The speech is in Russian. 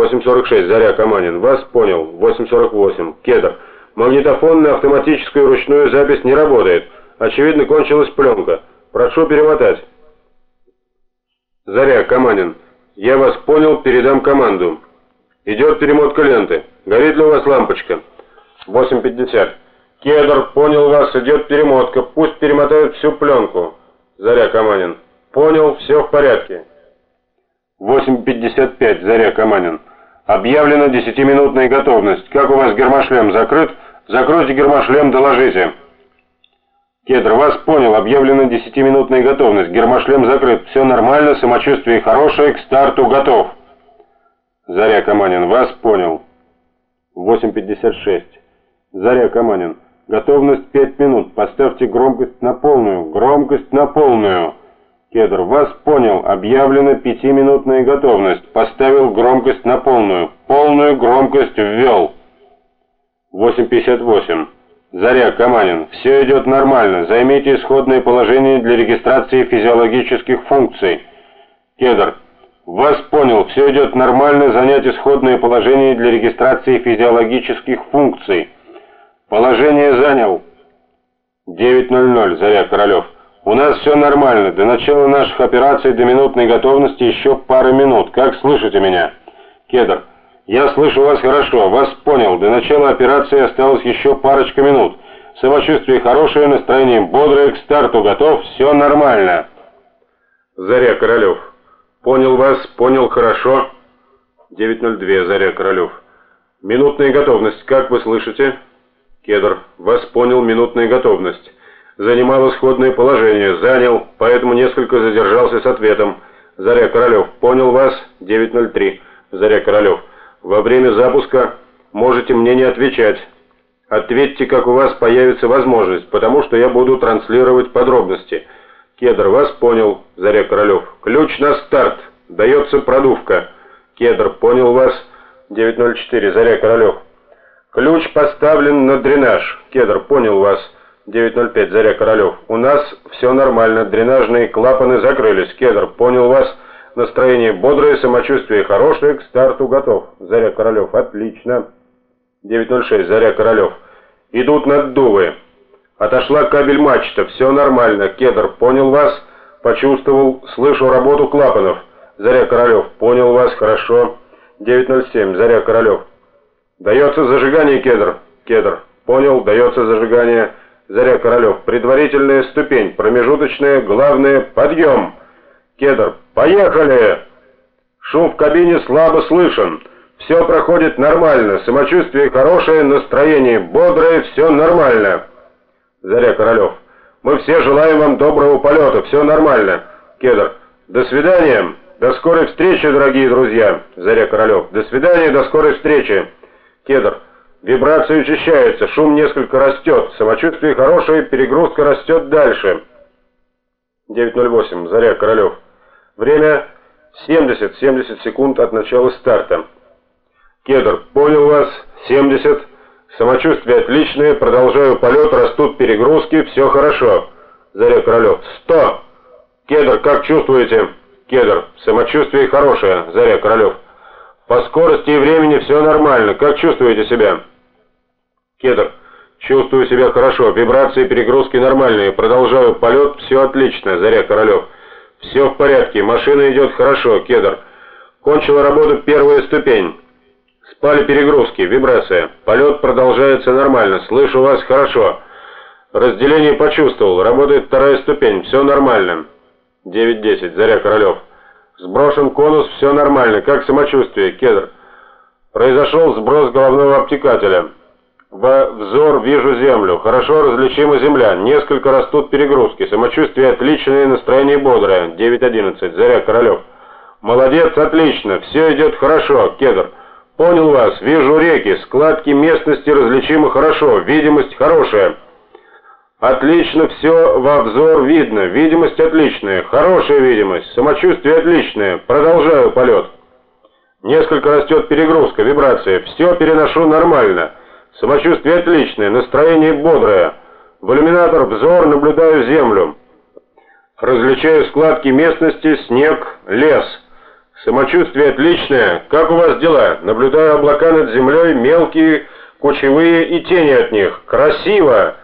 8.46, Заря, Каманин. Вас понял. 8.48, Кедр. Магнитофонная автоматическую ручную запись не работает. Очевидно, кончилась пленка. Прошу перемотать. Заря, Каманин. Я вас понял, передам команду. Идет перемотка ленты. Горит ли у вас лампочка? 8.50. Кедр, понял вас, идет перемотка. Пусть перемотают всю пленку. Заря, Каманин. Понял, все в порядке. 8.55, Заря, Каманин. Объявлена десятиминутная готовность. Как у вас гермошлем закрыт? Закройте гермошлем, доложите. Кедр, вас понял. Объявлена десятиминутная готовность. Гермошлем закрыт. Все нормально, самочувствие хорошее, к старту готов. Заря, Каманин, вас понял. 8.56. Заря, Каманин. Готовность 5 минут. Поставьте громкость на полную. Громкость на полную. Кедр, вас понял. Объявлена пятиминутная готовность. Поставил громкость на полную. Полную громкость ввел. 8.58. Заря, Каманин. Все идет нормально. Займите исходное положение для регистрации физиологических функций. Кедр, вас понял. Все идет нормально. Занять исходное положение для регистрации физиологических функций. Положение занял. 9.00, Заря Королев. У нас все нормально. До начала наших операций до минутной готовности еще пара минут. Как слышите меня? Кедр. Я слышу вас хорошо. Вас понял. До начала операции осталось еще парочка минут. Самочувствие хорошее, настроение бодрое, к старту готов. Все нормально. Заря Королев. Понял вас, понял хорошо. 9.02, Заря Королев. Минутная готовность, как вы слышите? Кедр, вас понял, минутная готовность. Занимал исходное положение, занял, поэтому несколько задержался с ответом. Заря Королев, понял вас, 903. Заря Королев, во время запуска можете мне не отвечать. Ответьте, как у вас появится возможность, потому что я буду транслировать подробности. Кедр, вас понял, Заря Королев. Ключ на старт, дается продувка. Кедр, понял вас, 904. Заря Королев. Ключ поставлен на дренаж. Кедр, понял вас. 905, Заря Королев. У нас все нормально, дренажные клапаны закрылись. Кедр, понял вас. Настроение бодрое, самочувствие хорошее, к старту готов. Заря Королев, отлично. 906, Заря Королев. Идут наддувы. Отошла кабель мачта, все нормально. Кедр, понял вас. Почувствовал, слышу работу клапанов. Заря Королев, понял вас, хорошо. 907, Заря Королев. Дается зажигание, Кедр. Кедр. Понял, дается зажигание. Заря Королев. Предварительная ступень. Промежуточная. Главное. Подъем. Кедр. Поехали! Шум в кабине слабо слышен. Все проходит нормально. Самочувствие хорошее, настроение бодрое, все нормально. Заря Королев. Мы все желаем вам доброго полета. Все нормально. Кедр. До свидания. До скорой встречи, дорогие друзья. Заря Королев. До свидания, до скорой встречи. Кедр. Вибрация учащается, шум несколько растет, самочувствие хорошее, перегрузка растет дальше. 9.08. Заря Королев. Время 70-70 секунд от начала старта. Кедр. Понял вас. 70. Самочувствие отличное, продолжаю полет, растут перегрузки, все хорошо. Заря Королев. 100. Кедр, как чувствуете? Кедр. Самочувствие хорошее. Заря Королев. По скорости и времени все нормально. Как чувствуете себя? Кедр. Чувствую себя хорошо. Вибрации, перегрузки нормальные. Продолжаю полет. Все отлично. Заря Королев. Все в порядке. Машина идет хорошо. Кедр. Кончила работу первая ступень. Спали перегрузки. Вибрация. Полет продолжается нормально. Слышу вас хорошо. Разделение почувствовал. Работает вторая ступень. Все нормально. 9-10. Заря Королев. Сброшен конус. Все нормально. Как самочувствие? Кедр. Произошел сброс головного обтекателя. Во взор вижу землю. Хорошо различима земля. Несколько растут перегрузки. Самочувствие отличное, настроение бодрое. 9.11. Заря Королев. Молодец, отлично. Все идет хорошо. Кедр. Понял вас. Вижу реки. Складки местности различимы хорошо. Видимость хорошая. Отлично все во взор видно. Видимость отличная. Хорошая видимость. Самочувствие отличное. Продолжаю полет. Несколько растет перегрузка, вибрация. Все переношу нормально. Самочувствие отличное, настроение бодрое. В иллюминатор взор наблюдаю землю. Различаю складки местности, снег, лес. Самочувствие отличное. Как у вас дела? Наблюдаю облака над землей, мелкие, кучевые и тени от них. Красиво!